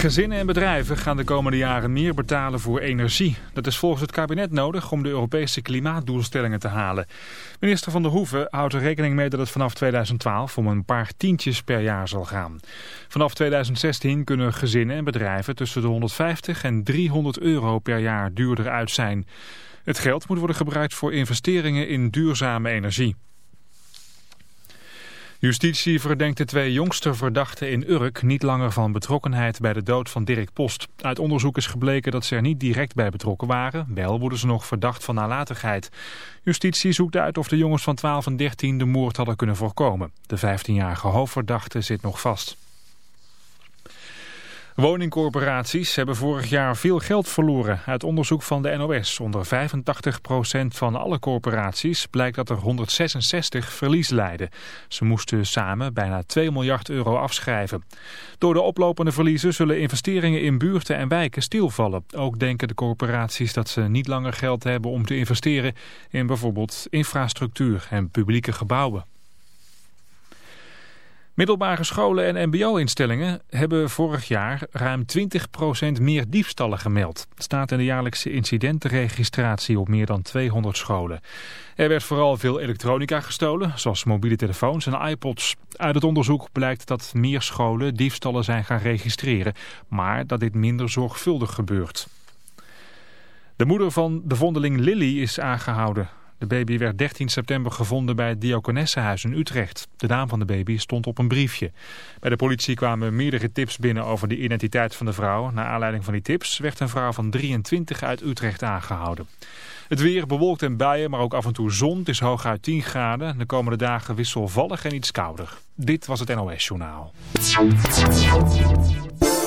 Gezinnen en bedrijven gaan de komende jaren meer betalen voor energie. Dat is volgens het kabinet nodig om de Europese klimaatdoelstellingen te halen. Minister van der Hoeven houdt er rekening mee dat het vanaf 2012 om een paar tientjes per jaar zal gaan. Vanaf 2016 kunnen gezinnen en bedrijven tussen de 150 en 300 euro per jaar duurder uit zijn. Het geld moet worden gebruikt voor investeringen in duurzame energie. Justitie verdenkt de twee jongste verdachten in Urk niet langer van betrokkenheid bij de dood van Dirk Post. Uit onderzoek is gebleken dat ze er niet direct bij betrokken waren. Wel worden ze nog verdacht van nalatigheid. Justitie zoekt uit of de jongens van 12 en 13 de moord hadden kunnen voorkomen. De 15-jarige hoofdverdachte zit nog vast. Woningcorporaties hebben vorig jaar veel geld verloren. Uit onderzoek van de NOS onder 85% van alle corporaties blijkt dat er 166 verlies leiden. Ze moesten samen bijna 2 miljard euro afschrijven. Door de oplopende verliezen zullen investeringen in buurten en wijken stilvallen. Ook denken de corporaties dat ze niet langer geld hebben om te investeren in bijvoorbeeld infrastructuur en publieke gebouwen. Middelbare scholen en mbo-instellingen hebben vorig jaar ruim 20% meer diefstallen gemeld. Het staat in de jaarlijkse incidentenregistratie op meer dan 200 scholen. Er werd vooral veel elektronica gestolen, zoals mobiele telefoons en iPods. Uit het onderzoek blijkt dat meer scholen diefstallen zijn gaan registreren, maar dat dit minder zorgvuldig gebeurt. De moeder van de vondeling Lily is aangehouden. De baby werd 13 september gevonden bij het Diakonessenhuis in Utrecht. De naam van de baby stond op een briefje. Bij de politie kwamen meerdere tips binnen over de identiteit van de vrouw. Naar aanleiding van die tips werd een vrouw van 23 uit Utrecht aangehouden. Het weer bewolkt en buien, maar ook af en toe zon. Het is hooguit 10 graden. De komende dagen wisselvallig en iets kouder. Dit was het NOS Journaal.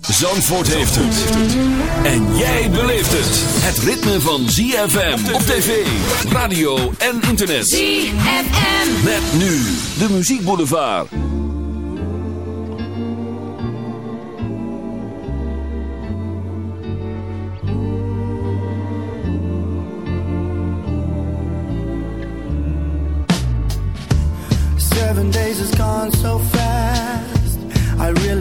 Zandvoort heeft het. En jij beleeft het. Het ritme van ZFM op tv, radio en internet. ZFM. Met nu de muziekboulevard. Seven days has gone so fast.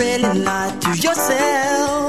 Really lie to yourself.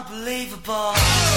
Unbelievable.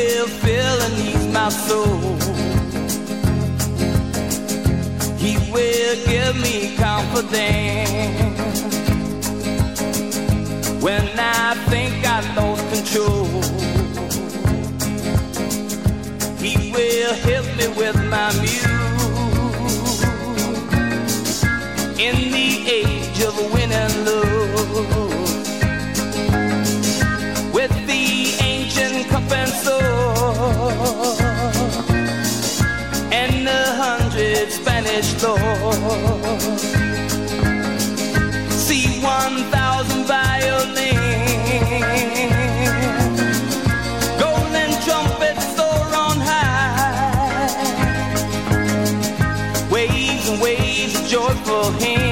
will fill and ease my soul. He will give me confidence when I think I lost control. He will help me with my muse in the age of win and lose. With the ancient cup and soul. Spanish Lord. See one thousand violins, golden trumpets soar on high, waves and waves of joyful hymns.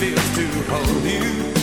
Feels to hold you.